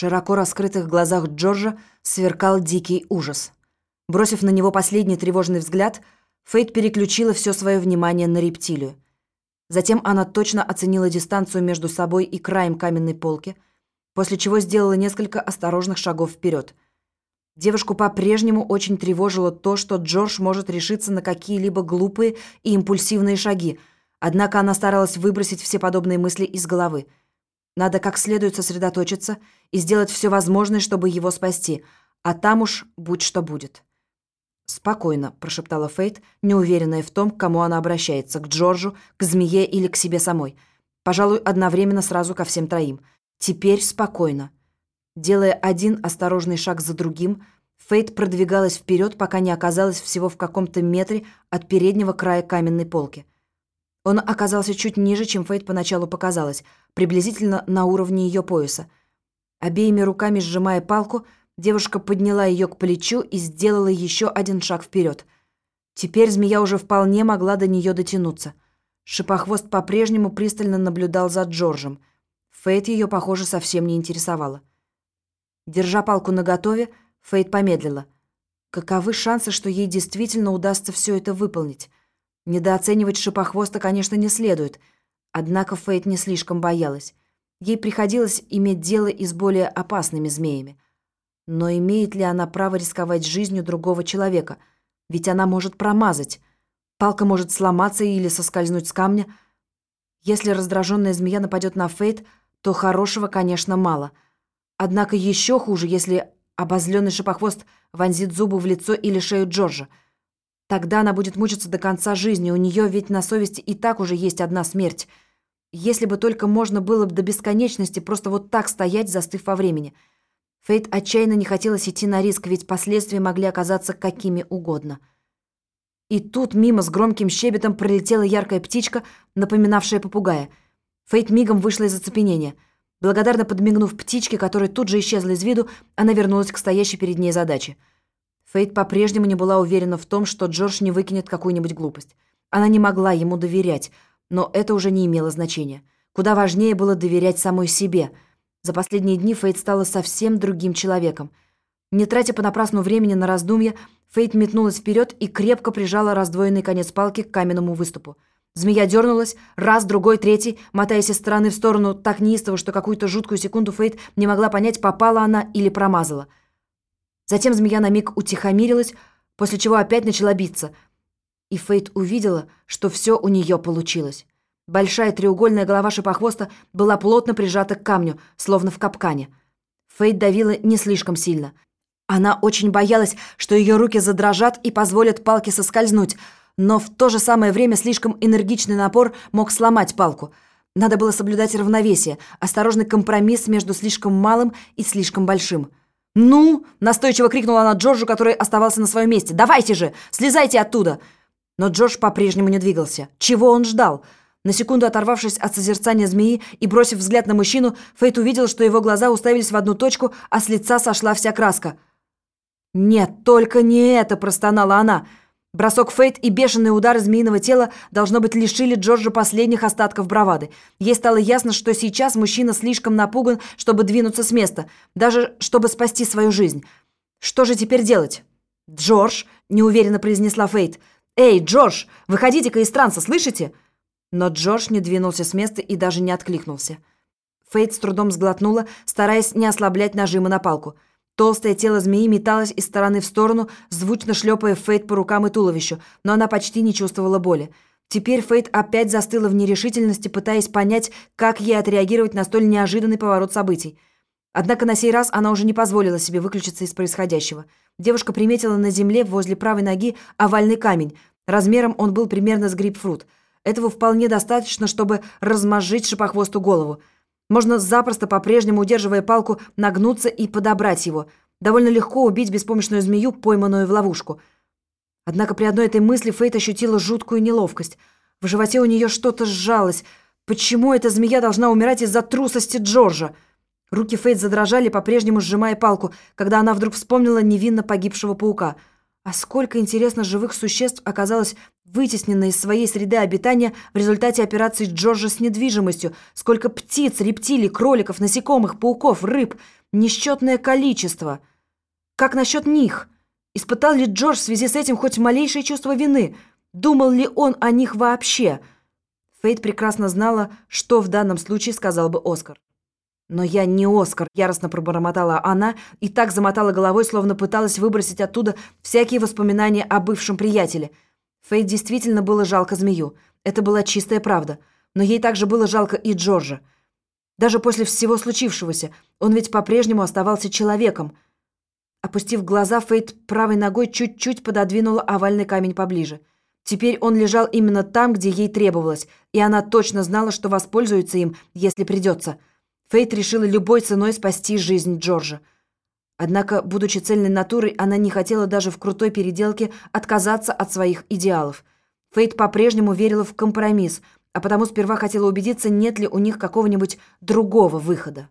широко раскрытых глазах Джорджа сверкал дикий ужас. Бросив на него последний тревожный взгляд, Фейт переключила все свое внимание на рептилию. Затем она точно оценила дистанцию между собой и краем каменной полки, после чего сделала несколько осторожных шагов вперед. Девушку по-прежнему очень тревожило то, что Джордж может решиться на какие-либо глупые и импульсивные шаги, однако она старалась выбросить все подобные мысли из головы. Надо как следует сосредоточиться и сделать все возможное, чтобы его спасти, а там уж будь что будет. «Спокойно», — прошептала Фейт, неуверенная в том, к кому она обращается, к Джорджу, к змее или к себе самой. Пожалуй, одновременно сразу ко всем троим. «Теперь спокойно». Делая один осторожный шаг за другим, Фейт продвигалась вперед, пока не оказалась всего в каком-то метре от переднего края каменной полки. Он оказался чуть ниже, чем Фейт поначалу показалось, приблизительно на уровне ее пояса. Обеими руками сжимая палку — Девушка подняла ее к плечу и сделала еще один шаг вперед. Теперь змея уже вполне могла до нее дотянуться. Шипохвост по-прежнему пристально наблюдал за Джорджем. Фейт ее, похоже, совсем не интересовала. Держа палку наготове, Фейт помедлила. Каковы шансы, что ей действительно удастся все это выполнить? Недооценивать шипохвоста, конечно, не следует. Однако Фейт не слишком боялась. Ей приходилось иметь дело и с более опасными змеями. Но имеет ли она право рисковать жизнью другого человека? Ведь она может промазать. Палка может сломаться или соскользнуть с камня. Если раздраженная змея нападет на Фейт, то хорошего, конечно, мало. Однако еще хуже, если обозленный шипохвост вонзит зубы в лицо или шею Джорджа. Тогда она будет мучиться до конца жизни, у нее ведь на совести и так уже есть одна смерть. Если бы только можно было до бесконечности просто вот так стоять, застыв во времени — Фейт отчаянно не хотелось идти на риск, ведь последствия могли оказаться какими угодно. И тут мимо с громким щебетом пролетела яркая птичка, напоминавшая попугая. Фейт мигом вышла из оцепенения. Благодарно подмигнув птичке, которая тут же исчезла из виду, она вернулась к стоящей перед ней задаче. Фейт по-прежнему не была уверена в том, что Джордж не выкинет какую-нибудь глупость. Она не могла ему доверять, но это уже не имело значения. Куда важнее было доверять самой себе — за последние дни Фейт стала совсем другим человеком. Не тратя понапрасну времени на раздумья, Фейт метнулась вперед и крепко прижала раздвоенный конец палки к каменному выступу. Змея дернулась, раз, другой, третий, мотаясь из стороны в сторону так неистово, что какую-то жуткую секунду Фейт не могла понять, попала она или промазала. Затем змея на миг утихомирилась, после чего опять начала биться. И Фейт увидела, что все у нее получилось. Большая треугольная голова шипохвоста была плотно прижата к камню, словно в капкане. Фейт давила не слишком сильно. Она очень боялась, что ее руки задрожат и позволят палке соскользнуть, но в то же самое время слишком энергичный напор мог сломать палку. Надо было соблюдать равновесие, осторожный компромисс между слишком малым и слишком большим. «Ну!» – настойчиво крикнула она Джорджу, который оставался на своем месте. «Давайте же! Слезайте оттуда!» Но Джордж по-прежнему не двигался. Чего он ждал? На секунду оторвавшись от созерцания змеи и бросив взгляд на мужчину, Фейт увидел, что его глаза уставились в одну точку, а с лица сошла вся краска. «Нет, только не это!» – простонала она. Бросок Фейт и бешеные удары змеиного тела, должно быть, лишили Джорджа последних остатков бравады. Ей стало ясно, что сейчас мужчина слишком напуган, чтобы двинуться с места, даже чтобы спасти свою жизнь. Что же теперь делать? «Джордж!» – неуверенно произнесла Фейт. «Эй, Джордж, выходите-ка из транса, слышите?» Но Джордж не двинулся с места и даже не откликнулся. Фейт с трудом сглотнула, стараясь не ослаблять нажимы на палку. Толстое тело змеи металось из стороны в сторону, звучно шлепая Фейт по рукам и туловищу, но она почти не чувствовала боли. Теперь Фейт опять застыла в нерешительности, пытаясь понять, как ей отреагировать на столь неожиданный поворот событий. Однако на сей раз она уже не позволила себе выключиться из происходящего. Девушка приметила на земле возле правой ноги овальный камень. Размером он был примерно с грейпфрут – этого вполне достаточно, чтобы размозжить шипохвосту голову. Можно запросто, по-прежнему удерживая палку, нагнуться и подобрать его. Довольно легко убить беспомощную змею, пойманную в ловушку. Однако при одной этой мысли Фейт ощутила жуткую неловкость. В животе у нее что-то сжалось. Почему эта змея должна умирать из-за трусости Джорджа? Руки Фейт задрожали, по-прежнему сжимая палку, когда она вдруг вспомнила невинно погибшего паука — а сколько, интересно, живых существ оказалось вытеснено из своей среды обитания в результате операции Джорджа с недвижимостью, сколько птиц, рептилий, кроликов, насекомых, пауков, рыб. несчетное количество. Как насчет них? Испытал ли Джордж в связи с этим хоть малейшее чувство вины? Думал ли он о них вообще? Фейт прекрасно знала, что в данном случае сказал бы Оскар. «Но я не Оскар», — яростно пробормотала она и так замотала головой, словно пыталась выбросить оттуда всякие воспоминания о бывшем приятеле. Фейт действительно было жалко змею. Это была чистая правда. Но ей также было жалко и Джорджа. Даже после всего случившегося, он ведь по-прежнему оставался человеком. Опустив глаза, Фейт правой ногой чуть-чуть пододвинула овальный камень поближе. Теперь он лежал именно там, где ей требовалось, и она точно знала, что воспользуется им, если придется — Фейт решила любой ценой спасти жизнь Джорджа. Однако, будучи цельной натурой, она не хотела даже в крутой переделке отказаться от своих идеалов. Фейт по-прежнему верила в компромисс, а потому сперва хотела убедиться, нет ли у них какого-нибудь другого выхода.